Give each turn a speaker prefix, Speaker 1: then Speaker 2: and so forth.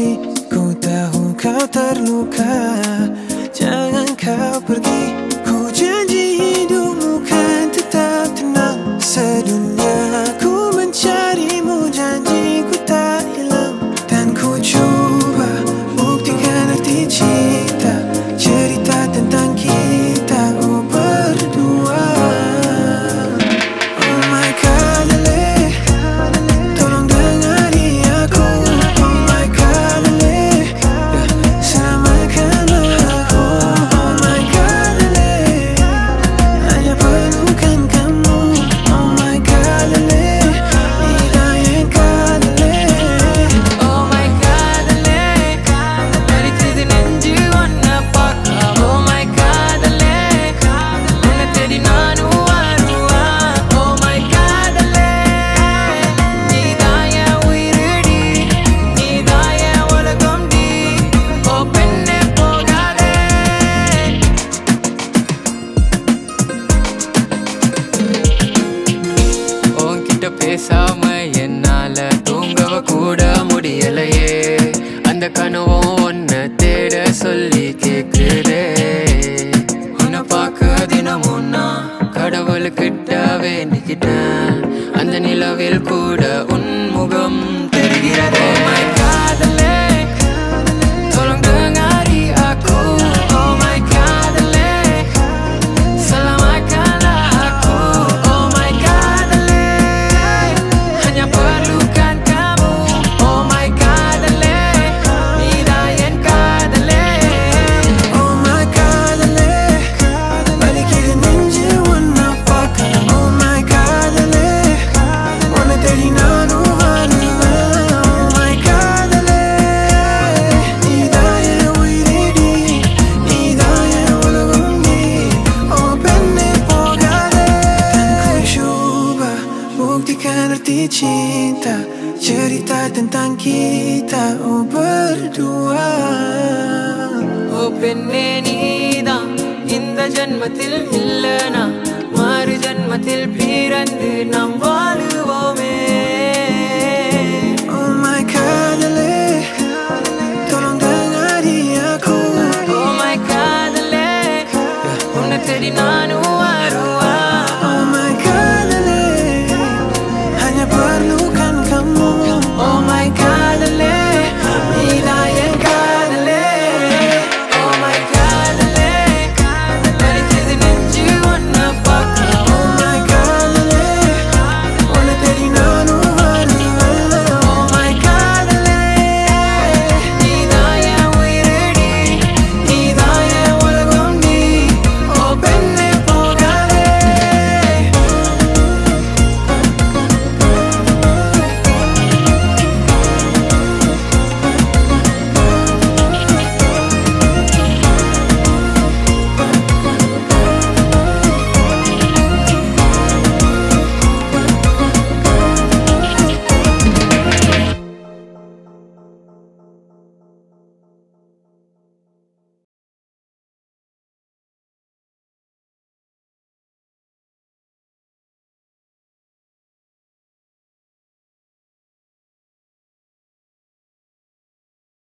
Speaker 1: sendiri ku tahu kau terluka. Jangan kau pergi.
Speaker 2: இந்த கனவும் ஒன்று தேட சொல்லி கேட்குதே உன்னை பார்க்க தினமும் நான் கடவுள்கிட்டவே நிக்கிட்டேன் அந்த நிலவில் கூட உன் முகம் தெரிகிறதே. Oh
Speaker 1: hati cinta Cerita tentang kita Oh berdua.
Speaker 2: Oh penne nida Inda janmatil millena Maru janmatil pirandu